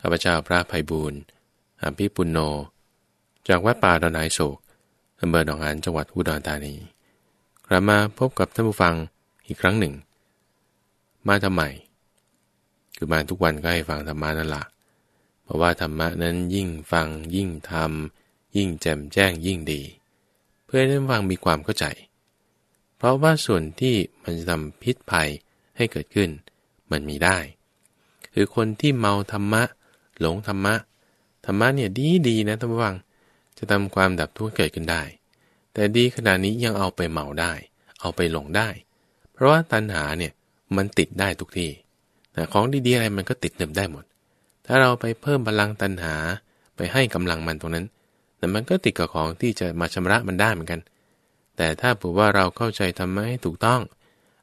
ข้าพเจ้าพระภัยบูรณ์อภิปุณโญจากวัดป่าดอนไนโศกอำเภอหนองหานจังหวัดอุดรธานีกลับมาพบกับท่านผู้ฟังอีกครั้งหนึ่ง มาทำไม คือมาทุกวันก็ให้ฟังธรรมานั่นละเพราะว่าธรรมะนั้นยิ่งฟังยิ่งทำยิ่งแจ่มแจ้งยิ่งดี เพื่อให้ท่านฟังมีความเข้าใจ เพราะว่าส่วนที่มันจะทำพิษภัยให้เกิดขึ้น มันมีได้ คือคนที่เมาธรรมะ หลงธรรมะ ธรรมะเนี่ยดีดีนะท่านผู้ฟัง จะทำความดับทุกข์เกิดขึ้นได้ แต่ดีขนาดนี้ยังเอาไปเมาได้ เอาไปหลงได้ เพราะว่าตัณหาเนี่ยมันติดได้ทุกที่แต่ของดีๆอะไรมันก็ติดเดิมได้หมด ถ้าเราไปเพิ่มพลังตัณหาไปให้กำลังมันตรงนั้นแต่มันก็ติดกับของที่จะมาชำระมันได้เหมือนกัน แต่ถ้าบอกว่าเราเข้าใจธรรมะให้ถูกต้อง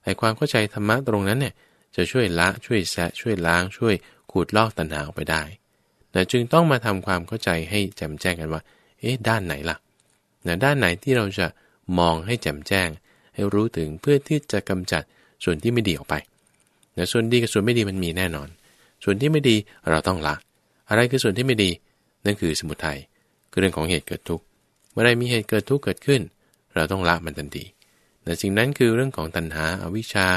ไอ้ความเข้าใจธรรมะตรงนั้นเนี่ยจะช่วยละช่วยแสะช่วยล้างช่วยขูดลอกตัณหาออกไปได้ แต่จึงต้องมาทำความเข้าใจให้แจ่มแจ้งกันว่า เอ๊ะ ด้านไหนล่ะนะด้านไหนที่เราจะมองให้แจ่มแจ้ง ให้รู้ถึงเพื่อที่จะกำจัดส่วนที่ไม่ดีออกไปนะส่วนดีกับส่วนไม่ดีมันมีแน่นอน ส่วนที่ไม่ดีเราต้องละ อะไรคือส่วนที่ไม่ดี นั่นคือสมุทัยคือเรื่องของเหตุเกิดทุกข์ เมื่อใดมีเหตุเกิดทุกข์เกิดขึ้น เราต้องละมันทันทีแต่สิ่งนั้นคือเรื่องของตัณหาอาวิชชา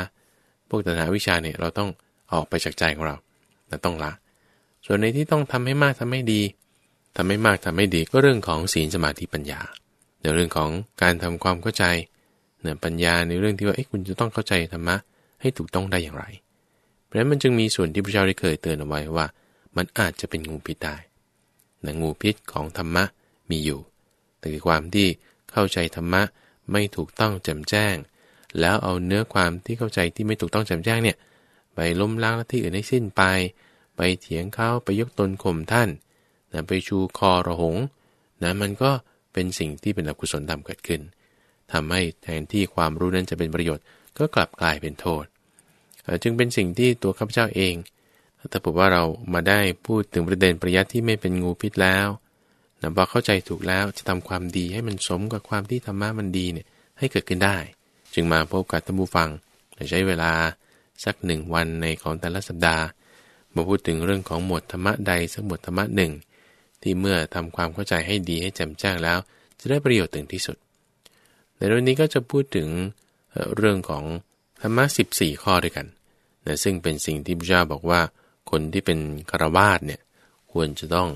พวกตัณหาวิชาเนี่ยเราต้องออกไปจากใจของเราเราต้องละ ส่วนในที่ต้องทำให้มากทำให้ดีทำให้มากทำให้ดีก็เรื่องของศีลสมาธิปัญญา ในเรื่องของการทำความเข้าใจเนี่ยปัญญาในเรื่องที่ว่าเอ๊ะคุณจะต้องเข้าใจธรรมะให้ถูกต้องได้อย่างไร เพราะฉะนั้นมันจึงมีส่วนที่พระเจ้าได้เคยเตือนเอาไว้ว่า มันอาจจะเป็นงูพิษได้นะงูพิษของธรรมะมีอยู่ แต่คือความที่เข้าใจธรรมะไม่ถูกต้องแจ่มแจ้ง แล้วเอาเนื้อความที่เข้าใจที่ไม่ถูกต้องแจ่มแจ้งเนี่ยไปล้มล้างที่อื่นให้สิ้นไป ไปเถียงเขาไปยกตนข่มท่านนะไปชูคอระหงนะมันก็เป็นสิ่งที่เป็นอกุศลธรรมเกิดขึ้นทำให้แทนที่ความรู้นั้นจะเป็นประโยชน์ ก็กลับกลายเป็นโทษ จึงเป็นสิ่งที่ตัวข้าพเจ้าเองถ้าบอกว่าเรามาได้พูดถึงประเด็นประยัดที่ไม่เป็นงูพิษแล้วนะพอเข้าใจถูกแล้วจะทำความดีให้มันสมกับความที่ธรรมะมันดีเนี่ยให้เกิดขึ้นได้ จึงมาพบกับท่านผู้ฟังใช้เวลาสักหนึ่งวันในของแต่ละสัปดาห์ มาพูดถึงเรื่องของหมวดธรรมะใดสักหมวดธรรมะหนึ่ง ที่เมื่อทำความเข้าใจให้ดีให้แจ่มแจ้งแล้ว จะได้ประโยชน์ถึงที่สุด ในวันนี้ก็จะพูดถึงเรื่องของธรรมะ14 ข้อด้วยกันนะซึ่งเป็นสิ่งที่พระเจ้าบอกว่าคนที่เป็นคารวาสเนี่ยควรจะต้อง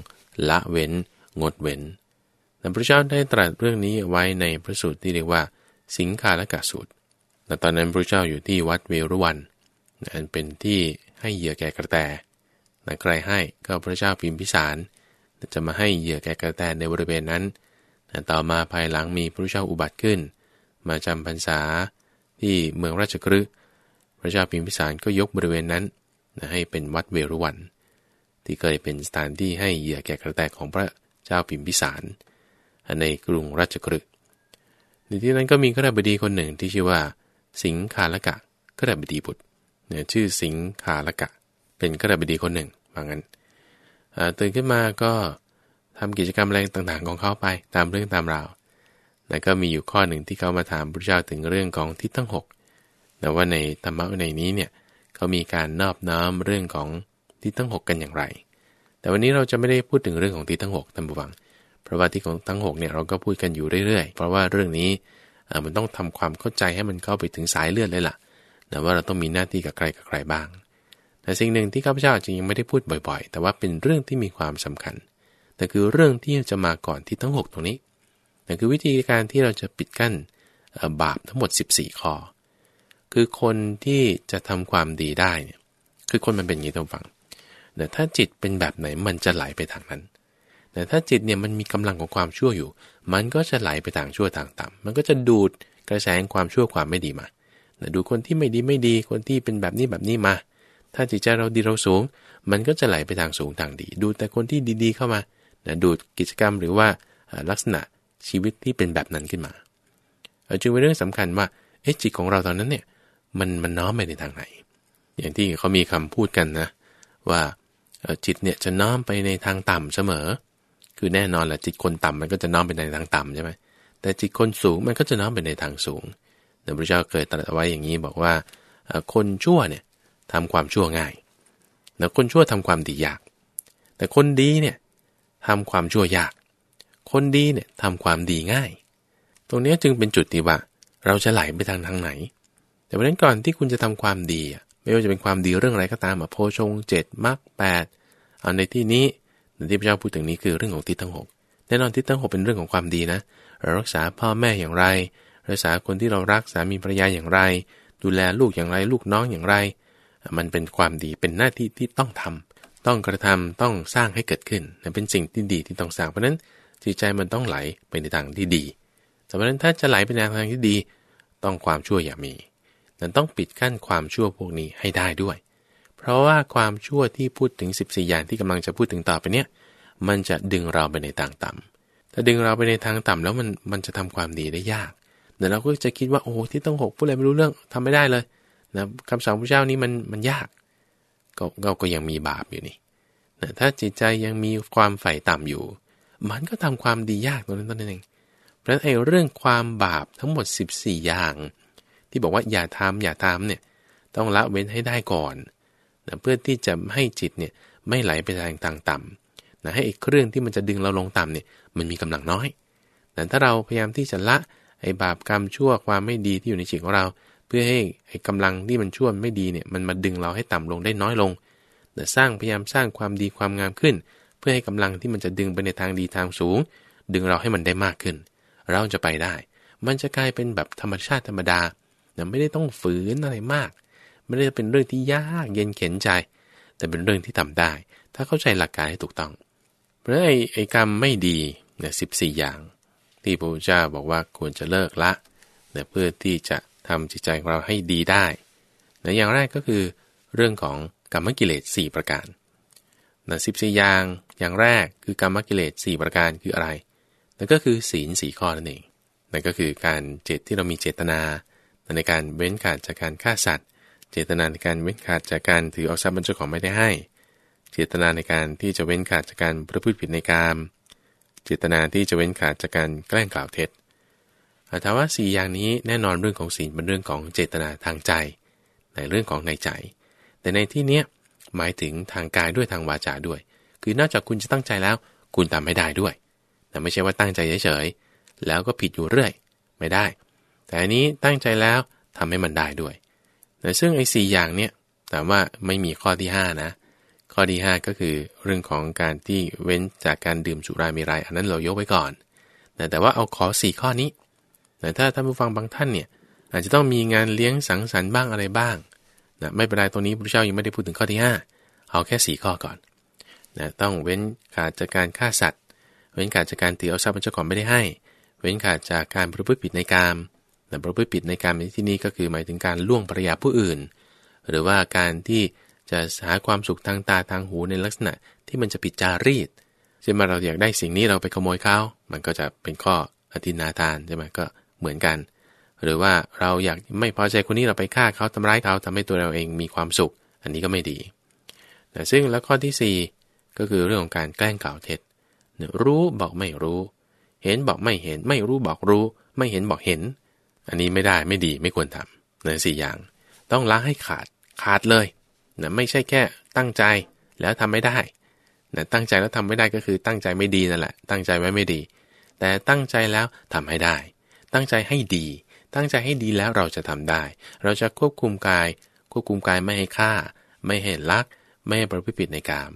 ละเว้น งดเว้นแต่พระเจ้าได้ตรัสเรื่องนี้ไว้ในพระสูตรที่เรียกว่า สิงคาลกะสูตรแต่ตอนนั้นพระเจ้าอยู่ที่วัดเวรุวันอันเป็นที่ ให้เหยื่อแก่กระแตนะใครให้ก็พระเจ้าพิมพิสารจะมาให้เหยื่อแก่กระแตในบริเวณนั้นต่อมาภายหลังมีพระเจ้าอุบัติขึ้น มาจำพรรษาที่เมืองราชกฤห์พระเจ้าพิมพิสารก็ยกบริเวณนั้นให้เป็นวัดเวรุวัน ที่เคยเป็นสถานที่ให้เหยื่อแก่กระแตของพระเจ้าพิมพิสารในกรุงราชกฤห์ในที่นั้นก็มีข้าราบดีคนหนึ่งที่ชื่อว่า สิงคาลกะข้าราบดีบุตร เนี่ยชื่อสิงคาละกะ เป็นข้าราบดีคนหนึ่งว่างั้นตื่นขึ้นมาก็ทำกิจกรรมแรงต่างๆของเขาไปตามเรื่องตามราวแล้วก็มีอยู่ข้อหนึ่งที่เขามาถามพระเจ้าถึงเรื่องของทิศทั้ง6แต่ว่าในธรรมะในนี้เนี่ยเขามีการนอบน้อมเรื่องของทิศทั้ง 6 กันอย่างไร แต่วันนี้เราจะไม่ได้พูดถึงเรื่องของทิศทั้ง6ท่านผู้ฟัง เพราะว่าที่ของทั้ง6เนี่ยเราก็พูดกันอยู่เรื่อยๆ เพราะว่าเรื่องนี้มันต้องทำความเข้าใจให้มันเข้าไปถึงสายเลือดเลยล่ะ แต่ว่าเราต้องมีหน้าที่กับใครกับใครบ้าง แต่สิ่งหนึ่งที่ข้าพเจ้าจริงยังไม่ได้พูดบ่อยๆ แต่ว่าเป็นเรื่องที่มีความสำคัญ แต่คือเรื่องที่จะมาก่อนที่ทั้ง 6 ตรงนี้นั่นคือวิธีการที่เราจะปิดกั้นบาปทั้งหมด 14 ข้อ คือคนที่จะทำความดีได้เนี่ย คือคนมันเป็นอย่างนี้ต้องฟัง แต่ถ้าจิตเป็นแบบไหนมันจะไหลไปทางนั้น แต่ถ้าจิตเนี่ยมันมีกำลังของความชั่วอยู่ มันก็จะไหลไปทางชั่วทางต่ำมันก็จะดูดกระแสความชั่วความไม่ดีมา ดูคนที่ไม่ดีไม่ดีคนที่เป็นแบบนี้แบบนี้มา ถ้าจิตใจเราดีเราสูง มันก็จะไหลไปทางสูงทางดี ดูแต่คนที่ดีๆเข้ามานะดูกิจกรรมหรือว่าลักษณะชีวิตที่เป็นแบบนั้นขึ้นมาจึงเป็นเรื่องสำคัญว่าเอ๊ะจิตของเราตอนนั้นเนี่ยมันมันน้อมไปในทางไหน อย่างที่เขามีคำพูดกันนะ ว่าจิตเนี่ยจะน้อมไปในทางต่ำเสมอ คือแน่นอนแหละจิตคนต่ำมันก็จะน้อมไปในทางต่ำใช่ไหมแต่จิตคนสูงมันก็จะน้อมไปในทางสูง พระเจ้าเคยตรัสไว้อย่างนี้บอกว่าคนชั่วเนี่ยทำความชั่วง่ายแล้วคนชั่วทำความดียาก แต่คนดีเนี่ยทำความชั่วยาก คนดีเนี่ยทำความดีง่าย ตรงนี้จึงเป็นจุดที่ว่า เราจะไหลไปทางทางไหน แต่เพราะนั้นก่อนที่คุณจะทำความดีไม่ว่าจะเป็นความดีเรื่องอะไรก็ตามอโพชงเจ็ดมรรคแปดเอาในที่นี้ที่พระเจ้าพูดถึงนี้คือเรื่องของทิศทั้งหกแน่นอนทิศทั้งหกเป็นเรื่องของความดีนะ เรารักษาพ่อแม่อย่างไร รักษาคนที่เรารักสามีภรรยาอย่างไร ดูแลลูกอย่างไร ลูกน้องอย่างไร มันเป็นความดีเป็นหน้าที่ที่ต้องทำต้องกระทำต้องสร้างให้เกิดขึ้นเป็นสิ่งที่ดีที่ต้องสร้างเพราะนั้นจิตใจมันต้องไหลไปในทางที่ดีแต่เพราะนั้นถ้าจะไหลไปในทางที่ดี ต้องความชั่วอย่ามีนั้นต้องปิดกั้นความชั่วพวกนี้ให้ได้ด้วย เพราะว่าความชั่วที่พูดถึง 14 อย่างที่กำลังจะพูดถึงต่อไปเนี้ยมันจะดึงเราไปในทางต่ำถ้าดึงเราไปในทางต่ำแล้วมันมันจะทำความดีได้ยาก เดี๋ยวเราก็จะคิดว่าโอ้ที่ต้องหกพูดอะไม่รู้เรื่องทำไม่ได้เลยนะคำสอนพระเจ้านี้มันมันยากก็เราก็ยังมีบาปอยู่นี่นะถ้าจิตใจยังมีความใฝ่ต่ำอยู่ มันก็ทำความดียากตรงนั้นนั่นเองเพราะฉะนั้นไอ้เรื่องความบาปทั้งหมด 14 อย่าง ที่บอกว่าอย่าทำอย่าทำเนี่ยต้องละเว้นให้ได้ก่อนนะเพื่อที่จะให้จิตเนี่ยไม่ไหลไปทางต่างต่ำนะให้ไอ้เครื่องที่มันจะดึงเราลงต่ำเนี่ยมันมีกำลังน้อยแต่ถ้าเราพยายามที่จะละ ไอ้บาปกรรมชั่วความไม่ดีที่อยู่ในจิตของเรา เพื่อให้ไอ้กำลังที่มันชั่วไม่ดีเนี่ยมันมาดึงเราให้ต่ำลงได้น้อยลงแต่สร้างพยายามสร้างความดีความงามขึ้น เพื่อให้กำลังที่มันจะดึงไปในทางดีทางสูง ดึงเราให้มันได้มากขึ้น เราจะไปได้ มันจะกลายเป็นแบบธรรมชาติธรรมดานะไม่ได้ต้องฝืนอะไรมาก ไม่ได้เป็นเรื่องที่ยากเย็นเข็นใจ แต่เป็นเรื่องที่ทำได้ ถ้าเข้าใจหลักการให้ถูกต้อง เพราะไอ้ไอ้กรรมไม่ดีเนี่ยสิบสี่อย่าง ที่พระพุทธเจ้าบอกว่าควรจะเลิกละเนี่ยเพื่อที่จะทำจิตใจของเราให้ดีได้นอย่างแรกก็คือเรื่องของกรรมกิเลส 4 ประการนะสิบสี่อย่างอย่างแรกคือกรรมกิเลส 4 ประการคืออะไรนั่นก็คือศีลสี่ข้อนั่นเองนั่นก็คือการเจตที่เรามีเจตนาในการเว้นขาดจากการฆ่าสัตว์ เจตนาในการเว้นขาดจากการถือเอาทรัพย์บรรจุของไม่ได้ให้ เจตนาในการที่จะเว้นขาดจากการประพฤติผิดในกาม เจตนาที่จะเว้นขาดจากการแกล้งกล่าวเท็จถามว่าสี่อย่างนี้แน่นอนเรื่องของศีลเป็นเรื่องของเจตนาทางใจ ในเรื่องของในใจ แต่ในที่นี้หมายถึงทางกายด้วยทางวาจาด้วย คือนอกจากคุณจะตั้งใจแล้ว คุณทำให้ได้ด้วย แต่ไม่ใช่ว่าตั้งใจเฉยๆแล้วก็ผิดอยู่เรื่อย ไม่ได้ แต่อันนี้ตั้งใจแล้วทำให้มันได้ด้วยแต่ซึ่งไอ้สอย่างเนี้ยถามว่าไม่มีข้อที่ 5 นะ ข้อที่ 5 ก็คือเรื่องของการที่เว้นจากการดื่มสุรามีไรอันนั้นเรายกไว้ก่อนแต่ว่าเอาขอ 4 ข้อนี้แต่ถ้าท่านผู้ฟังบางท่านเนี่ยอาจจะต้องมีงานเลี้ยงสังสรรค์บ้างอะไรบ้างนะไม่เป็นไรตรงนี้พระเจ้ายังไม่ได้พูดถึงข้อที่ 5 เอาแค่ 4 ข้อก่อนนะต้องเว้นขาดจากการฆ่าสัตว์ เว้นขาดจากการตีเอาทรัพย์เจ้าของไม่ได้ให้ เว้นขาดจากการประพฤติผิดในกามแต่ประพฤติผิดในกามในที่นี้ก็คือหมายถึงการล่วงภรรยาผู้อื่น หรือว่าการที่ จะหาความสุขทางตาทางหูในลักษณะที่มันจะผิดจารีตเช่นมาเราอยากได้สิ่งนี้เราไปขโมยเขามันก็จะเป็นข้ออธินาทานใช่ไหมก็เหมือนกัน หรือว่าเราอยากไม่พอใจคนนี้เราไปฆ่าเขาทำร้ายเขาทำให้ตัวเราเองมีความสุข อันนี้ก็ไม่ดีแต่ซึ่งแล้วข้อที่ 4 ก็คือเรื่องของการแกล้งกล่าวเท็จรู้บอกไม่รู้ เห็นบอกไม่เห็น ไม่รู้บอกรู้ ไม่เห็นบอกเห็น อันนี้ไม่ได้ไม่ดีไม่ควรทำนะสี่อย่าง ต้องล้างให้ขาดขาดเลย นะไม่ใช่แค่ตั้งใจแล้วทำไม่ได้นะตั้งใจแล้วทำไม่ได้ก็คือตั้งใจไม่ดีนั่นแหละ ตั้งใจไว้ไม่ดี แต่ตั้งใจแล้วทำให้ได้ ตั้งใจให้ดี ตั้งใจให้ดีแล้วเราจะทำได้ เราจะควบคุมกาย ควบคุมกายไม่ให้ฆ่า ไม่ให้ลัก ไม่ให้ประพฤติผิดในกาม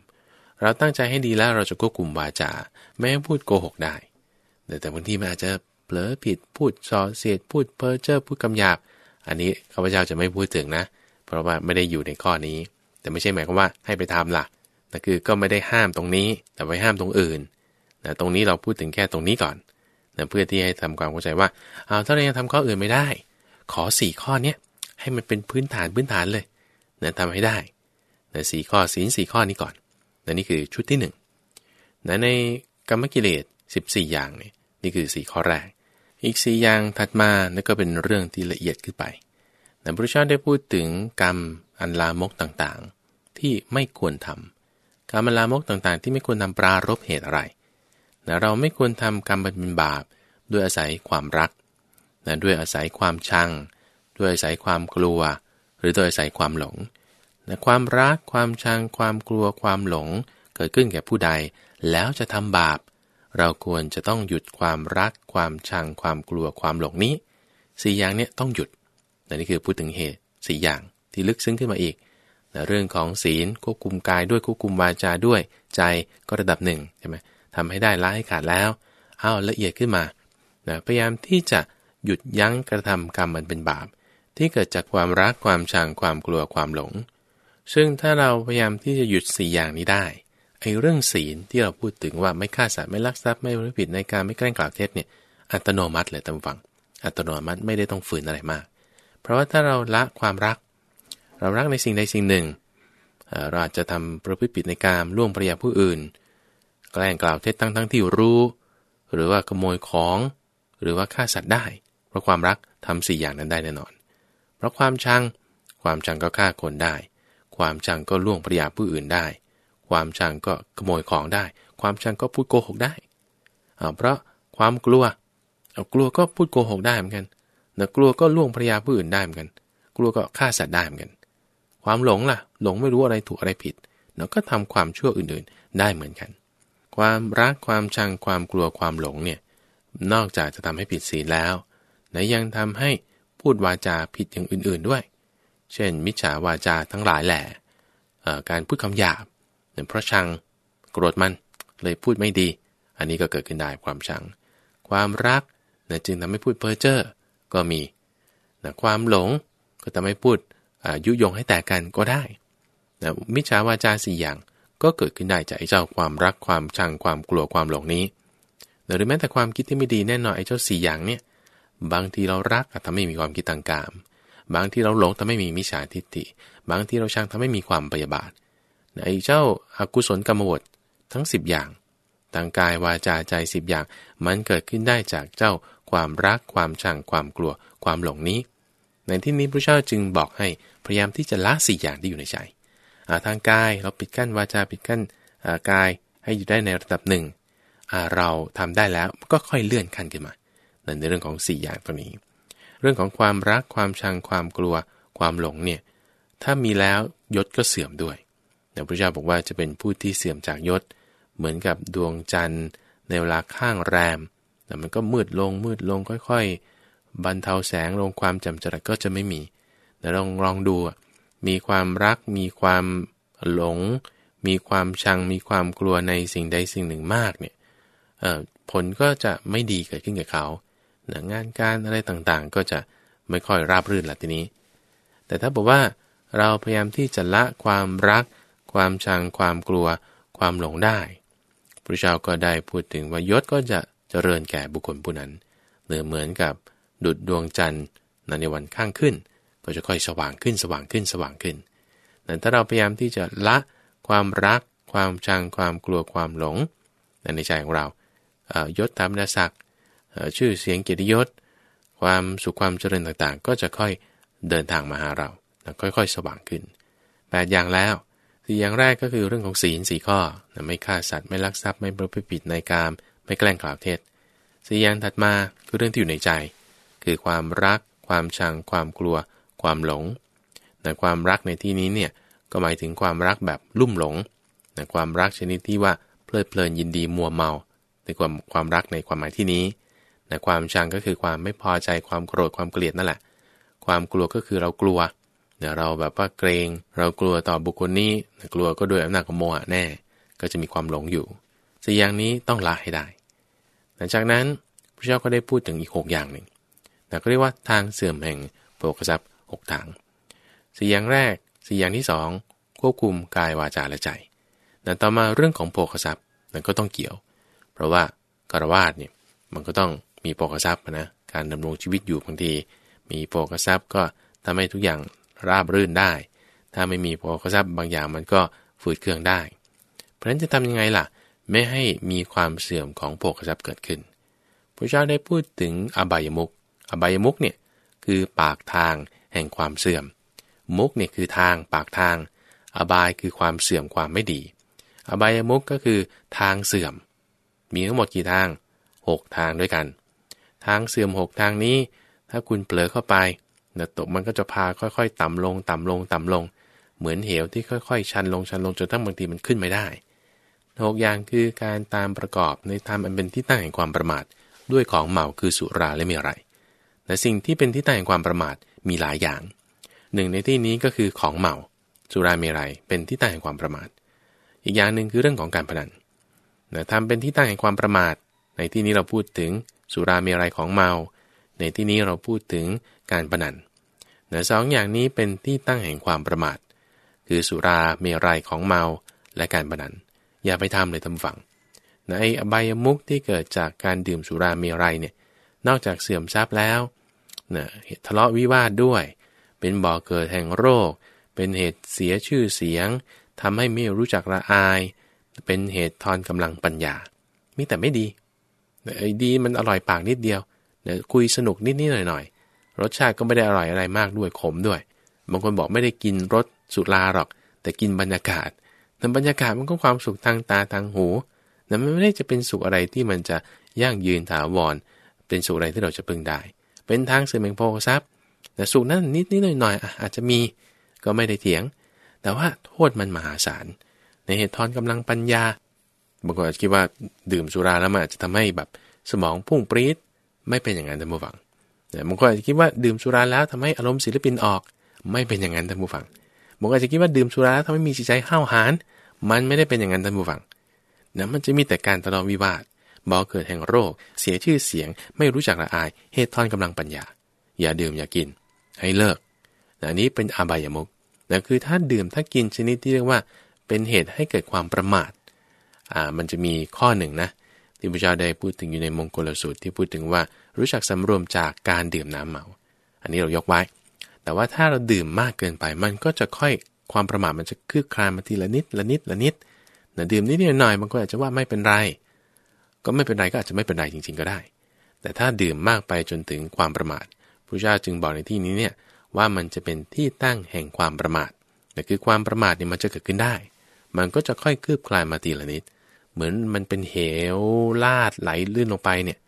เราตั้งใจให้ดีแล้วเราจะควบคุมวาจา ไม่ให้พูดโกหกได้ แต่แต่บางทีมันอาจจะเผลอผิดพูดส่อเสียดพูดเพ้อเจ้อพูดคำหยาบ อันนี้ข้าพเจ้าจะไม่พูดถึงนะ เพราะว่าไม่ได้อยู่ในข้อนี้ แต่ไม่ใช่หมายความว่าให้ไปทำล่ะแต่คือก็ไม่ได้ห้ามตรงนี้ แต่ไว้ห้ามตรงอื่นนะตรงนี้เราพูดถึงแค่ตรงนี้ก่อนนะเพื่อที่ให้ทำความเข้าใจว่าเอาถ้าเรายังทำข้ออื่นไม่ได้ ขอสี่ข้อเนี้ยให้มันเป็นพื้นฐานพื้นฐานเลยนะทำให้ได้นะสี่ข้อศีลสี่ข้อนี้ก่อนนะนี่คือชุดที่1นนะในกรรมกิเลส 14 อย่างนี่นี่คือ 4 ข้อแรก อีก 4 อย่างถัดมานั่นก็เป็นเรื่องที่ละเอียดขึ้นไป นะพระเจ้าได้พูดถึงกรรมอันลามกต่างๆ ที่ไม่ควรทำกรรมอันลามกต่างๆ ที่ไม่ควรทำปรารบเหตุอะไรนะเราไม่ควรทำกรรมเป็นบาปด้วยอาศัยความรักนะด้วยอาศัยความชัง ด้วยอาศัยความกลัว หรือโดยอาศัยความหลงนะความรัก ความชัง ความกลัว ความหลง เกิดขึ้นแก่ผู้ใด แล้วจะทำบาป เราควรจะต้องหยุดความรัก ความชัง ความกลัว ความหลงนี้สี่อย่างเนี้ยต้องหยุด นี่คือพูดถึงเหตุสี่อย่างที่ลึกซึ้งขึ้นมาอีกนะเรื่องของศีลควบคุมกายด้วยควบคุมวาจาด้วยใจก็ระดับหนึ่งใช่ไหมทำให้ได้ละให้ขาดแล้วเอาละเอียดขึ้นมานะพยายามที่จะหยุดยั้งกระทำกรรมมันเป็นบาป ที่เกิดจากความรักความชังความกลัวความหลง ซึ่งถ้าเราพยายามที่จะหยุดสี่อย่างนี้ได้ไอ้เรื่องศีลที่เราพูดถึงว่าไม่ฆ่าสัตว์ไม่ลักทรัพย์ไม่ผิดในการไม่แกล้งกล่าวเท็จเนี่ยอัตโนมัติเลยตามฟัง อัตโนมัติไม่ได้ต้องฝืนอะไรมาก ราะว่าถ้าเราละความรัก เรารักในสิ่งใดสิ่งหนึ่ง เราอาจจะทำประพฤติผิดในการล่วงภรรยาผู้อื่น แกล้งกล่าวเท็จทั้งทั้งที่รู้ หรือว่าขโมยของ หรือว่าฆ่าสัตว์ได้ เพราะความรักทำสี่อย่างนั้นได้แน่นอน เพราะความชัง ความชังก็ฆ่าคนได้ ความชังก็ล่วงภรรยาผู้อื่นได้ ความชังก็ขโมยของได้ ความชังก็พูดโกหกได้ เพราะความกลัว เอากลัวก็พูดโกหกได้เหมือนกัน แต่กลัวก็ล่วงภรรยาผู้อื่นได้เหมือนกัน กลัวก็ฆ่าสัตว์ได้เหมือนกัน ความหลงล่ะ หลงไม่รู้อะไรถูกอะไรผิดเราก็ทำความชั่วอื่นๆได้เหมือนกัน ความรักความชังความกลัวความหลงเนี่ยนอกจากจะทำให้ผิดศีลแล้วไหนยังทำให้พูดวาจาผิดอย่างอื่นๆด้วย เช่น มิจฉาวาจาทั้งหลายแหละการพูดคำหยาบเพราะชังโกรธมันเลยพูดไม่ดี อันนี้ก็เกิดขึ้นได้ความชัง ความรักนะจึงทำให้พูดเพ้อเจ้อ ก็มีนะความหลงก็ทำให้พูดยุยงให้แตกกันก็ได้นะมิจฉาวาจาสี่อย่างก็เกิดขึ้นได้จากไอ้เจ้าความรักความชังความกลัวความหลงนี้ หรือแม้แต่ความคิดที่ไม่ดีแน่นอนไอ้เจ้าสี่อย่างเนี่ยบางทีเรารักทำให้มีความคิดต่างกาม บางทีเราหลงทำให้มีมิจฉาทิฏฐิ บางทีเราชังทำให้มีความปยาบาทไอ้เจ้าอากุศลกรรมวดทั้ง 10 อย่างทางกายวาจาใจสิบอย่าง มันเกิดขึ้นได้จากเจ้า ความรัก ความชัง ความกลัว ความหลงนี้ ในที่นี้พระเจ้าจึงบอกให้พยายามที่จะละสี่อย่างที่อยู่ในใจทางกายเราปิดกั้นวาจาปิดกั้นกายให้อยู่ได้ในระดับหนึ่งเราทำได้แล้วก็ค่อยเลื่อนขั้นขึ้นมาในเรื่องของ 4 อย่างตัวนี้ เรื่องของความรักความชังความกลัว ความหลงเนี่ยถ้ามีแล้วยศก็เสื่อมด้วยแต่พระเจ้าบอกว่าจะเป็นผู้ที่เสื่อมจากยศ เหมือนกับดวงจันทร์ ในเวลาข้างแรม แต่มันก็มืดลงมืดลงค่อย ๆบรรเทาแสงลงความจำจรัดก็จะไม่มีแต่ลองลองดู มีความรัก มีความหลง มีความชัง มีความกลัวในสิ่งใดสิ่งหนึ่งมากเนี่ยผลก็จะไม่ดีเกิดขึ้นกับเขางานการอะไรต่างๆ ก็จะไม่ค่อยราบรื่นละทีนี้ แต่ถ้าบอกว่าเราพยายามที่จะละความรัก ความชัง ความกลัว ความหลงได้พระเจ้าก็ได้พูดถึงว่ายศก็จะ เจริญแก่บุคคลผู้นั้นเหมือนเหมือนกับดุดดวงจันทร์ในวันข้างขึ้น ก็จะค่อยสว่างขึ้นสว่างขึ้นสว่างขึ้นแต่ถ้าเราพยายามที่จะละความรัก ความชังความกลัวความหลงในใจของเรายศธรรมศักดิ์ชื่อเสียงเกียรติยศ ความสุขความเจริญต่างๆ ก็จะค่อยเดินทางมาหาเราค่อยๆ สว่างขึ้นแปดอย่างแล้วสี่อย่างแรกก็คือเรื่องของศีลสี่ข้อ ไม่ฆ่าสัตว์ ไม่ลักทรัพย์ ไม่ประพฤติผิดในกาม ไม่แกล้งกล่าวเท็จสี่อย่างถัดมาคือเรื่องที่อยู่ในใจ คือความรัก ความชัง ความกลัว ความหลงแต่ความรักในที่นี้เนี่ยก็หมายถึงความรักแบบลุ่มหลงแต่ความรักชนิดที่ว่าเพลิดเพลินยินดีมัวเมาในความความรักในความหมายที่นี้แต่ความชังก็คือความไม่พอใจความโกรธความเกลียดนั่นแหละ ความกลัวก็คือเรากลัวเนี่ยเราแบบว่าเกรง เรากลัวต่อบุคคลนี้กลัวก็ด้วยอำนาจของโมหะแน่ ก็จะมีความหลงอยู่สี่อย่างนี้ต้องละให้ได้ หลังจากนั้นพระเจ้าก็ได้พูดถึงอีก 6 อย่างหนึ่งแต่ก็เรียกว่าทางเสื่อมแห่งโภคทรัพย์หกทางสี่อย่างแรกสี่อย่างที่สองควบคุมกายวาจาและใจแต่ต่อมาเรื่องของโภคทรัพย์นั้นก็ต้องเกี่ยว เพราะว่าคารวาสเนี่ยมันก็ต้องมีโภคทรัพย์นะการดำรงชีวิตอยู่บางที มีโภคทรัพย์ก็ทำให้ทุกอย่างราบรื่นได้ ถ้าไม่มีโภคทรัพย์บางอย่างมันก็ฝืดเครื่องได้ เพราะฉะนั้นจะทำยังไงล่ะ ไม่ให้มีความเสื่อมของโภคทรัพย์เกิดขึ้นพระเจ้าได้พูดถึงอบายมุกอบายมุกเนี่ยคือปากทางแห่งความเสื่อม มุกเนี่ยคือทางปากทาง อบายคือความเสื่อมความไม่ดี อบายมุกก็คือทางเสื่อม มีทั้งหมดกี่ทาง 6 ทางด้วยกัน ทางเสื่อม 6 ทางนี้ ถ้าคุณเผลอเข้าไปนตกมันก็จะพาค่อยๆ ต่ำลง ต่ำลง ต่ำลง เหมือนเหวที่ค่อยๆ ชันลงชันลงจนทั้งบางทีมันขึ้นไม่ได้ หกอย่างคือการตามประกอบในธรรมอันเป็นที่ตั้งแห่งความประมาท ด้วยของเมาคือสุราและเมรัยแต่สิ่งที่เป็นที่ตั้งแห่งความประมาทมีหลายอย่าง หนึ่งในที่นี้ก็คือของเมา สุราเมรัยเป็นที่ตั้งแห่งความประมาท อีกอย่างหนึ่งคือเรื่องของการพนันนะทำเป็นที่ตั้งแห่งความประมาท ในที่นี้เราพูดถึงสุราเมรัยของเมา ในที่นี้เราพูดถึงการพนันนะสองอย่างนี้เป็นที่ตั้งแห่งความประมาท คือสุราเมรัยของเมาและการพนัน อย่าไปทำเลยทำฝังในอบายมุกที่เกิดจากการดื่มสุราเมรัยเนี่ยนอกจากเสื่อมทรัพย์แล้วนะทะเลาะวิวาทด้วย เป็นบ่อเกิดแห่งโรค เป็นเหตุเสียชื่อเสียงทำให้ไม่รู้จักละอาย เป็นเหตุทอนกำลังปัญญา มีแต่ไม่ดีไอ้ดีมันอร่อยปากนิดเดียวนะคุยสนุกนิดนิดหน่อยหน่อยรสชาติก็ไม่ได้อร่อยอะไรมากด้วยขมด้วยบางคนบอกไม่ได้กินรสสุราหรอก แต่กินบรรยากาศ แต่บรรยากาศมันก็ความสุขทางตาทางหูแต่มันไม่ได้จะเป็นสุขอะไรที่มันจะยั่งยืนถาวร เป็นสุขอะไรที่เราจะพึงได้ เป็นทางเสื่อมแห่งโภคทรัพย์แต่สุขนั้นนิดนิดหน่อยหน่อยอาจจะมีก็ไม่ได้เถียง แต่ว่าโทษมันมหาศาล ในเหตุทอนกำลังปัญญาบางคนอาจจะคิดว่าดื่มสุราแล้วมันอาจจะทำให้แบบสมองพุ่งปรี๊ดไม่เป็นอย่างนั้นท่านผู้ฟังแต่บางคนอาจจะคิดว่าดื่มสุราแล้วทำให้อารมณ์ศิลปินออก ไม่เป็นอย่างนั้นท่านผู้ฟัง บางคนอาจจะคิดว่าดื่มสุราแล้วทำให้มีจิตใจห้าวหาญมันไม่ได้เป็นอย่างนั้นท่านผู้ฟังนะมันจะมีแต่การทะเลาะวิวาทบ่อเกิดแห่งโรค เสียชื่อเสียง ไม่รู้จักละอาย เหตุทอนกำลังปัญญา อย่าดื่มอย่ากิน ให้เลิกนะนี้เป็นอบายมุกนะคือถ้าดื่มถ้ากินชนิดที่เรียกว่า เป็นเหตุให้เกิดความประมาทอ่ามันจะมีข้อหนึ่งนะที่พระเจ้าได้พูดถึงอยู่ในมงคลสูตรที่พูดถึงว่ารู้จักสำรวมจากการดื่มน้ำเมา อันนี้เรายกไว้ แต่ว่าถ้าเราดื่มมากเกินไปมันก็จะค่อยความประมาทมันจะคืบคลานมาทีละนิดละนิดละนิดนะดื่มนิดหน่อยบางคนอาจจะว่าไม่เป็นไร ก็ไม่เป็นไรก็อาจจะไม่เป็นไรจริง ๆ ก็ได้ แต่ถ้าดื่มมากไปจนถึงความประมาทพระเจ้าจึงบอกในที่นี้เนี่ยว่ามันจะเป็นที่ตั้งแห่งความประมาทแต่คือความประมาทเนี่ยมันจะเกิดขึ้นได้ มันก็จะค่อยคืบคลานมาทีละนิด เหมือนมันเป็นเหวลาดไหลลื่นลงไปเนี่ย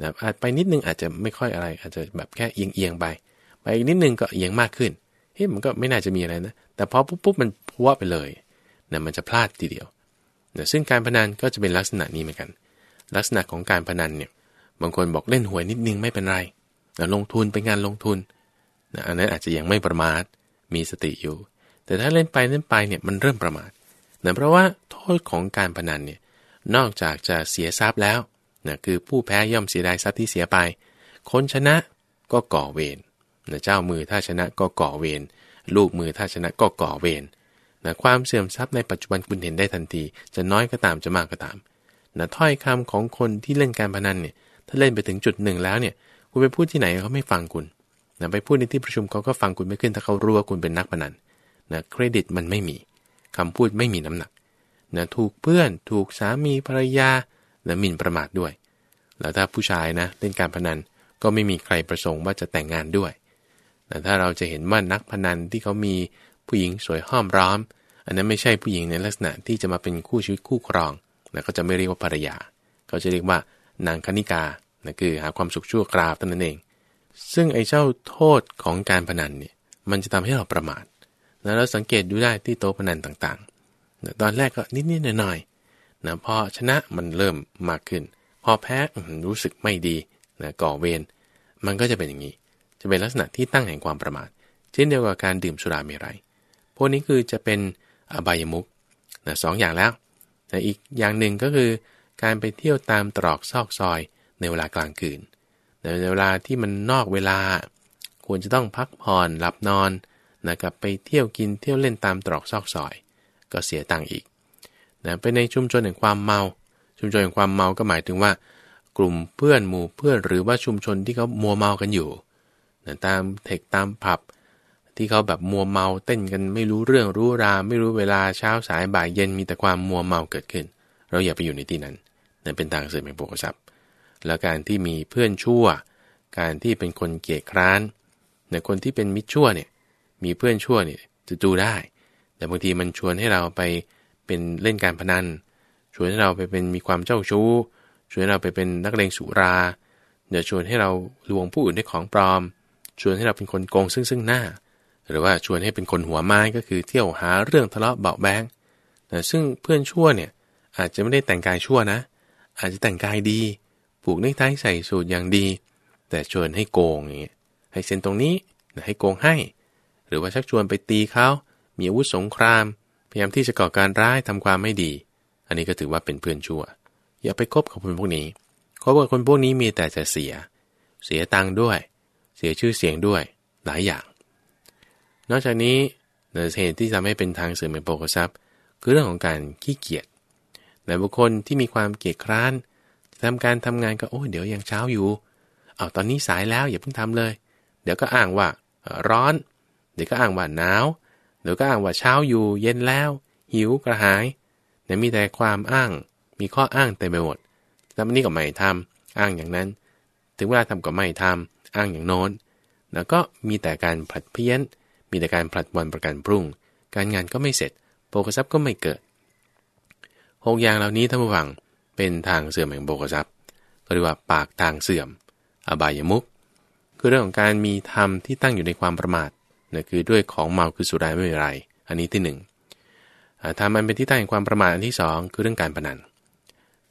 นะอาจไปนิดนึงอาจจะไม่ค่อยอะไร อาจจะแบบแค่เอียงเอียงไป ไปอีกนิดนึงก็เอียงมากขึ้นเฮ้ยมันก็ไม่น่าจะมีอะไรนะ แต่พอปุ๊บปุ๊บมันพัวไปเลยนะมันจะพลาดทีเดียวนะซึ่งการพนันก็จะเป็นลักษณะนี้เหมือนกัน ลักษณะของการพนันเนี่ยบางคนบอกเล่นหวยนิดนึงไม่เป็นไรนะลงทุนเป็นงานลงทุนนะอันนั้นอาจจะยังไม่ประมาทมีสติอยู่ แต่ถ้าเล่นไปเล่นไปเนี่ยมันเริ่มประมาทนะเพราะว่าโทษของการพนันเนี่ยนอกจากจะเสียทรัพย์แล้วนะคือผู้แพ้ย่อมเสียดายทรัพย์ที่เสียไป คนชนะก็ก่อเวร เจ้ามือถ้าชนะก็ก่อเวรลูกมือถ้าชนะก็ก่อเวรนะความเสื่อมทรัพย์ในปัจจุบันคุณเห็นได้ทันที จะน้อยก็ตามจะมากก็ตามนะถ้อยคำของคนที่เล่นการพนันเนี่ยถ้าเล่นไปถึงจุดหนึ่งแล้วเนี่ยคุณไปพูดที่ไหนเขาไม่ฟังคุณนะไปพูดในที่ประชุมเขาก็ฟังคุณไม่ขึ้นถ้าเขารู้ว่าคุณเป็นนักพนันนะเครดิตมันไม่มีคำพูดไม่มีน้ำหนักนะถูกเพื่อนถูกสามีภรรยาและหมิ่นประมาทด้วย แล้วถ้าผู้ชายนะเล่นการพนันก็ไม่มีใครประสงค์ว่าจะแต่งงานด้วย แต่ถ้าเราจะเห็นว่านักพนันที่เขามีผู้หญิงสวยห้อมร้อม อันนั้นไม่ใช่ผู้หญิงในลักษณะที่จะมาเป็นคู่ชีวิตคู่ครองนะเขาจะไม่เรียกว่าภรรยา เขาจะเรียกว่านางคณิกานะคือหาความสุขชั่วคราวเท่านั้นเอง ซึ่งไอ้เจ้าโทษของการพนันเนี่ยมันจะทำให้เราประมาทนะเราสังเกตดูได้ที่โต๊ะพนันต่างๆนะตอนแรกก็นิดๆหน่อยๆนะพอชนะมันเริ่มมากขึ้น พอแพ้รู้สึกไม่ดีนะก่อเวรมันก็จะเป็นอย่างนี้ จะเป็นลักษณะที่ตั้งแห่งความประมาท เช่นเดียวกับการดื่มสุราเมรัยพวกนี้คือจะเป็นอบายมุกนะสองอย่างแล้วนะอีกอย่างหนึ่งก็คือ การไปเที่ยวตามตรอกซอกซอยในเวลากลางคืนในเวลาที่มันนอกเวลา ควรจะต้องพักผ่อนหลับนอนนะกับไปเที่ยวกินเที่ยวเล่นตามตรอกซอกซอย ก็เสียตังค์อีกนะไปในชุมชนแห่งความเมา ชุมชนแห่งความเมาก็หมายถึงว่า กลุ่มเพื่อนหมู่เพื่อนหรือว่าชุมชนที่เขามัวเมากันอยู่ ตามเทคตามผับ ที่เขาแบบมัวเมาเต้นกันไม่รู้เรื่องรู้ราไม่รู้เวลาเช้าสายบ่ายเย็นมีแต่ความมัวเมาเกิดขึ้น เราอย่าไปอยู่ในที่นั้นนั่นเป็นทางเสื่อมแห่งโภคทรัพย์ แล้วการที่มีเพื่อนชั่ว การที่เป็นคนเกียจคร้านในคนที่เป็นมิตรชั่วเนี่ยมีเพื่อนชั่วเนี่ยจะดูได้ แต่บางทีมันชวนให้เราไปเป็นเล่นการพนัน ชวนให้เราไปเป็นมีความเจ้าชู้ ชวนให้เราไปเป็นนักเลงสุราเดี๋ยวชวนให้เราลวงผู้อื่นด้วยของปลอม ชวนให้เราเป็นคนโกงซึ่งซึ่งหน้า หรือว่าชวนให้เป็นคนหัวไม้ก็คือเที่ยวหาเรื่องทะเลาะเบาแบงแต่ซึ่งเพื่อนชั่วเนี่ยอาจจะไม่ได้แต่งกายชั่วนะ อาจจะแต่งกายดีผูกเนคไทใส่สูทอย่างดี แต่ชวนให้โกงอย่างเงี้ยให้เซ็นตรงนี้ให้โกงให้ หรือว่าชักชวนไปตีเขามีอาวุธสงคราม พยายามที่จะก่อการร้ายทำความไม่ดี อันนี้ก็ถือว่าเป็นเพื่อนชั่ว อย่าไปคบกับคนพวกนี้คบกับคนพวกนี้มีแต่จะเสีย เสียตังค์ด้วย เสียชื่อเสียงด้วยหลายอย่าง นอกจากนี้เหตุที่ทำให้เป็นทางเสื่อมเป็นโภคทรัพย์ คือเรื่องของการขี้เกียจในบุคคลที่มีความเกียจคร้านทำการทำงานก็โอ้เดี๋ยวยังเช้าอยู่ เอาตอนนี้สายแล้วอย่าเพิ่งทำเลย เดี๋ยวก็อ้างว่าร้อน เดี๋ยวก็อ้างว่าหนาว เดี๋ยวก็อ้างว่าเช้าอยู่ เย็นแล้ว หิวกระหายเนี่ยมีแต่ความอ้าง มีข้ออ้างเต็มไปหมดทำนี้ก็ไม่ทำอ้างอย่างนั้น ถึงเวลาทำก็ไม่ทำ อ้างอย่างโน้นแล้วก็มีแต่การผลัดเพี้ยน มีแต่การผลัดวันประกันพรุ่ง การงานก็ไม่เสร็จโภคทรัพย์ก็ไม่เกิดหกอย่างเหล่านี้ท่านผู้ฟังเป็นทางเสื่อมแห่งโภคทรัพย์ก็เรียกว่าปากทางเสื่อม อบายมุกคือเรื่องของการมีธรรมที่ตั้งอยู่ในความประมาทนะคือด้วยของเมาคือสุราไม่มีไร อันนี้ที่หนึ่งธรรมมันเป็นที่ตั้งแห่งความประมาทอันที่สองคือเรื่องการพนัน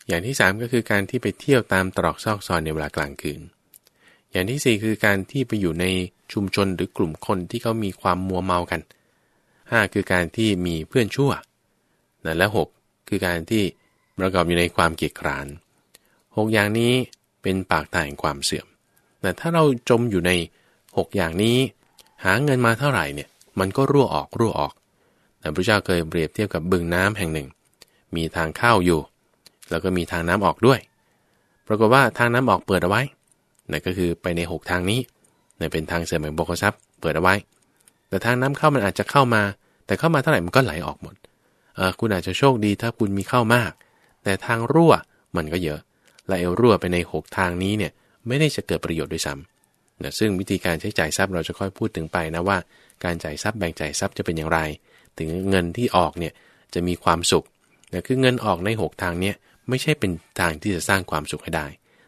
อย่างที่สามก็คือการที่ไปเที่ยวตามตรอกซอกซอยในเวลากลางคืน อย่างที่สี่คือการที่ไปอยู่ในชุมชนหรือกลุ่มคนที่เขามีความมัวเมากันห้าคือการที่มีเพื่อนชั่วและหกคือการที่ประกอบอยู่ในความเกียดคร้านหกอย่างนี้เป็นปากตาแห่งความเสื่อมแต่ถ้าเราจมอยู่ในหกอย่างนี้ หาเงินมาเท่าไหร่เนี่ยมันก็รั่วออกรั่วออกแต่พระเจ้าเคยเปรียบเทียบกับบึงน้ำแห่งหนึ่ง มีทางเข้าอยู่ แล้วก็มีทางน้ำออกด้วย ปรากฏว่าทางน้ำออกเปิดเอาไว้ นั่นก็คือไปใน 6 ทางนี้นั่นเป็นทางเสื่อมแห่งบกทรัพย์เปิดเอาไว้ แต่ทางน้ำเข้ามันอาจจะเข้ามา แต่เข้ามาเท่าไหร่มันก็ไหลออกหมดเออคุณอาจจะโชคดีถ้าคุณมีเข้ามาก แต่ทางรั่วมันก็เยอะ และเอรั่วไปใน 6 ทางนี้เนี่ยไม่ได้จะเกิดประโยชน์ด้วยซ้ำนะซึ่งวิธีการใช้จ่ายทรัพย์เราจะค่อยพูดถึงไปนะว่า การจ่ายทรัพย์แบ่งจ่ายทรัพย์จะเป็นอย่างไร ถึงเงินที่ออกเนี่ยจะมีความสุขนะคือเงินออกใน 6 ทางเนี่ยไม่ใช่เป็นทางที่จะสร้างความสุขให้ได้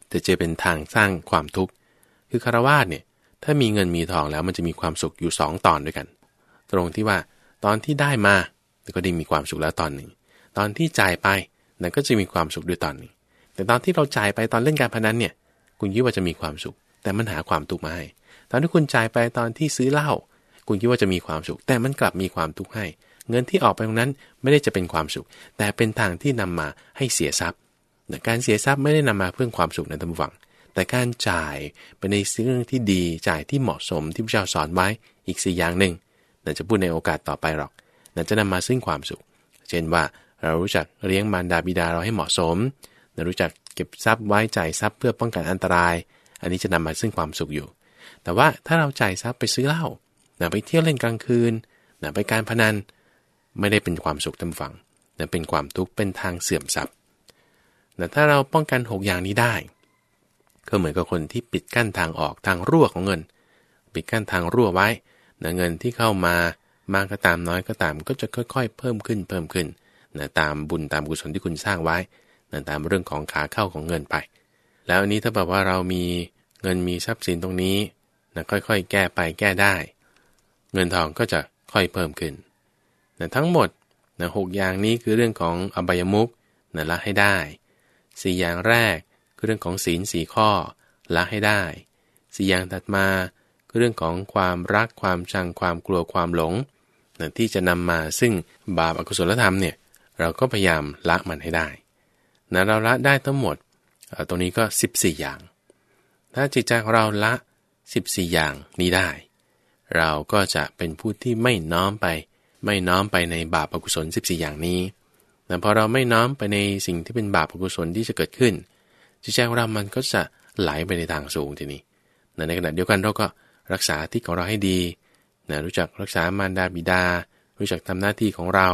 แต่จะเป็นทางสร้างความทุกข์ คือคารวาสเนี่ยถ้ามีเงินมีทองแล้วมันจะมีความสุขอยู่ 2 ตอนด้วยกัน ตรงที่ว่าตอนที่ได้มาก็ได้มีความสุขแล้วตอนหนึ่ง ตอนที่จ่ายไปนั่นก็จะมีความสุขด้วยตอนหนึ่ง แต่ตอนที่เราจ่ายไปตอนเล่นการพนันเนี่ย คุณคิดว่าจะมีความสุข แต่มันหาความทุกข์มาให้ ตอนที่คุณจ่ายไปตอนที่ซื้อเหล้าคุณคิดว่าจะมีความสุข แต่มันกลับมีความทุกข์ให้ เงินที่ออกไปตรงนั้นไม่ได้จะเป็นความสุข แต่เป็นทางที่นำมาให้เสียทรัพย์ การเสียทรัพย์ไม่ได้นำมาเพื่อความสุขในตำวัง แต่การจ่ายไปในเรื่องที่ดีจ่ายที่เหมาะสมที่พระเจ้าสอนไว้อีกสี่อย่างหนึ่งนั่นจะพูดในโอกาสต่อไปหรอกนั่นจะนำมาซึ่งความสุข เช่นว่าเรารู้จักเลี้ยงมารดาบิดาเราให้เหมาะสมเรารู้จักเก็บทรัพย์ไว้จ่ายทรัพย์เพื่อป้องกันอันตราย อันนี้จะนำมาซึ่งความสุขอยู่ แต่ว่าถ้าเราจ่ายทรัพย์ไปซื้อเหล้าไปเที่ยวเล่นกลางคืนไปการพนัน ไม่ได้เป็นความสุขทั้งฝั่งเป็นความทุกข์เป็นทางเสื่อมทรัพย์ แต่ถ้าเราป้องกัน 6 อย่างนี้ได้ ก็เหมือนกับคนที่ปิดกั้นทางออกทางรั่วของเงิน ปิดกั้นทางรั่วไว้เงินที่เข้ามามากก็ตามน้อยก็ตามก็จะค่อย ๆ เพิ่มขึ้นเพิ่มขึ้นนะตามบุญตามกุศลที่คุณสร้างไว้นะตามเรื่องของขาเข้าของเงินไป แล้วอันนี้ถ้าแบบว่าเรามีเงินมีทรัพย์สินตรงนี้นะค่อยๆ แก้ไปแก้ได้ เงินทองก็จะค่อยเพิ่มขึ้นนะทั้งหมดนะหอย่างนี้คือเรื่องของอบายมุกนะละให้ได้ 4อย่างแรกคือเรื่องของศีลสี่ข้อละให้ได้4อย่างถัดมาคือเรื่องของความรักความชังความกลัวความหลงนะที่จะนำมาซึ่งบาปอกุศลธรรมเนี่ยเราก็พยายามละมันให้ได้นะเราละได้ทั้งหมดตรงนี้ก็ 14 อย่าง ถ้าจิตใจของเราละ 14 อย่างนี้ได้ เราก็จะเป็นผู้ที่ไม่น้อมไป ไม่น้อมไปในบาปอกุศล 14 อย่างนี้ แต่พอเราไม่น้อมไปในสิ่งที่เป็นบาปอกุศลที่จะเกิดขึ้นจิตใจของเรามันก็จะไหลไปในทางสูงทีนี้ในขณะเดียวกันเราก็รักษาที่ของเราให้ดีนะรู้จักรักษามารดาบิดา รู้จักทำหน้าที่ของเรา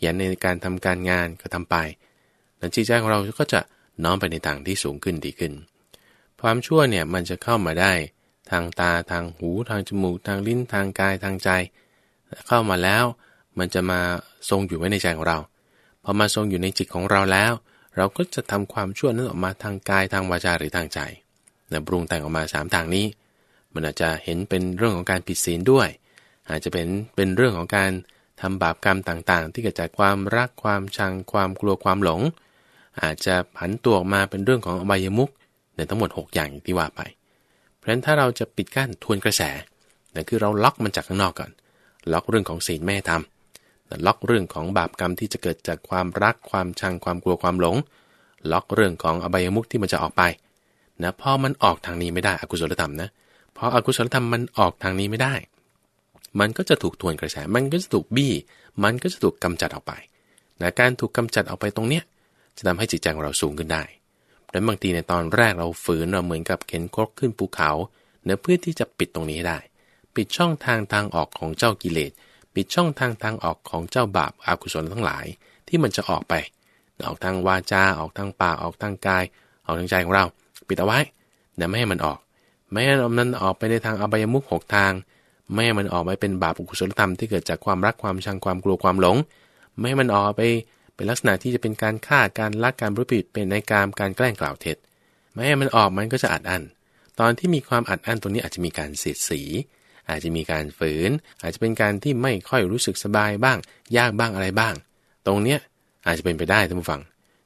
อย่าในการทำการงานก็ทำไปแั้จิตใจของเราก็จะน้อมไปในทางที่สูงขึ้นดีขึ้น ความชั่วเนี่ยมันจะเข้ามาได้ทางตาทางหูทางจมูก ทางลิ้นทางกายทางใจ เข้ามาแล้วมันจะมาทรงอยู่ไว้ในใจของเรา อมาทรงอยู่ในจิตของเราแล้ว เราก็จะทำความชั่วนั้นออกมาทางกายทางวาจาหรือทางใจนะปรุงแต่งออกมา3ทางนี้ มันอาจจะเห็นเป็นเรื่องของการผิดศีลด้วย อาจจะเป็นเป็นเรื่องของการทำบาปกรรมต่างๆ ที่เกิดจากความรักความชังความกลัวความหลง อาจจะผันตัวออกมาเป็นเรื่องของอบายมุกในทั้งหมด 6 อย่างอย่างที่ว่าไป เพราะฉะนั้นถ้าเราจะปิดกั้นทวนกระแสนั่นคือเราล็อกมันจากข้างนอกก่อน ล็อกเรื่องของศีลไม่ทำ ล็อกเรื่องของบาปกรรมที่จะเกิดจากความรักความชังความกลัวความหลง ล็อกเรื่องของอบายมุกที่มันจะออกไปนะพอมันออกทางนี้ไม่ได้อกุศลธรรมนะพออกุศลธรรมมันออกทางนี้ไม่ได้ มันก็จะถูกทวนกระแสมันก็จะถูกบี้ มันก็จะถูกกำจัดออกไปนะการถูกกำจัดออกไปตรงเนี้ยจะทำให้จิตใจของเราสูงขึ้นได้แต่บางทีในตอนแรกเราฝืนเราเหมือนกับเข็นครกขึ้นภูเขาเนื้อเพื่อที่จะปิดตรงนี้ให้ได้ ปิดช่องทางทางออกของเจ้ากิเลส ปิดช่องทางทางออกของเจ้าบาปอากุศลทั้งหลายที่มันจะออกไป ออกทางวาจาออกทางปากออกทางกาย ออกทางใจของเรา ปิดเอาไว้แต่ไม่ให้มันออก ไม่ให้มันออกไปในทางอบายมุขหกทาง ไม่ให้มันออกไปเป็นบาปอกุศลธรรมที่เกิดจากความรักความชังความกลัวความหลง ไม่ให้มันออกไปเป็นลักษณะที่จะเป็นการฆ่าการลักการรุปิดเป็นในการการแกล้งกล่าวเท็จ ไม่ให้มันออกมันก็จะอัดอั้นตอนที่มีความอัดอั้นตรงนี้อาจจะมีการเสียดสี อาจจะมีการฝืน อาจจะเป็นการที่ไม่ค่อยรู้สึกสบายบ้าง ยากบ้างอะไรบ้าง ตรงเนี้ยอาจจะเป็นไปได้ท่านผู้ฟัง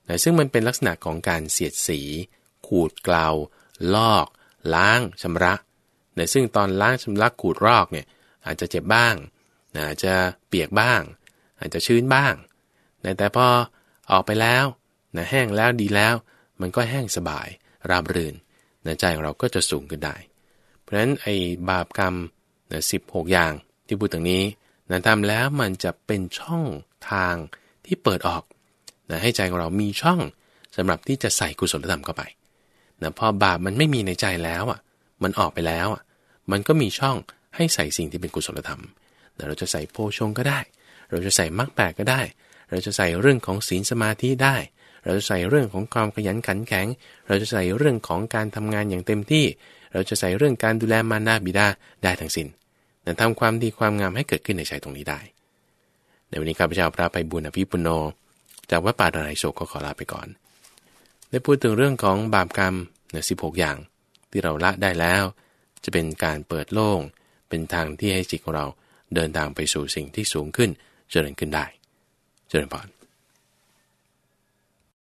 แต่ซึ่งมันเป็นลักษณะของการเสียดสี ขูดเกลาลอก ล้างชำระนี่ยซึ่งตอนล้างชำระขูดรอกเนี่ยอาจจะเจ็บบ้างอาจจะเปียกบ้าง อาจจะชื้นบ้างแต่พอออกไปแล้วนะแห้งแล้วดีแล้ว มันก็แห้งสบายราบรื่นนะใจของเราก็จะสูงขึ้นได้ เพราะฉะนั้นไอ้บาปกรรม นะสิบหกอย่างที่พูดตรงนี้นะทำแล้วมันจะเป็นช่องทางที่เปิดออกนะให้ใจของเรามีช่องสำหรับที่จะใส่กุศลธรรมเข้าไปนะพอบาปมันไม่มีในใจแล้วอะ มันออกไปแล้วอะ มันก็มีช่องให้ใส่สิ่งที่เป็นกุศลธรรมนะเราจะใส่โพชงก็ได้ เราจะใส่มรรคแปดก็ได้ เราจะใส่เรื่องของศีลสมาธิได้ เราจะใส่เรื่องของความขยันขันแข็ง เราจะใส่เรื่องของการทำงานอย่างเต็มที่ เราจะใส่เรื่องการดูแลมารดาบิดาได้ทั้งสิน้น แต่ทำความดีความงามให้เกิดขึ้นในใจตรงนี้ได้ ในวันนี้ข้าพเจ้าพระไปบุญอภิปุโน จากวัดป่าดอนไนโศกก็ขอลาไปก่อน ได้พูดถึงเรื่องของบาปกรรมในสิบหกอย่าง ที่เราละได้แล้ว จะเป็นการเปิดโล่ง เป็นทางที่ให้จิตของเราเดินทางไปสู่สิ่งที่สูงขึ้น เจริญขึ้นได้ เจริญพร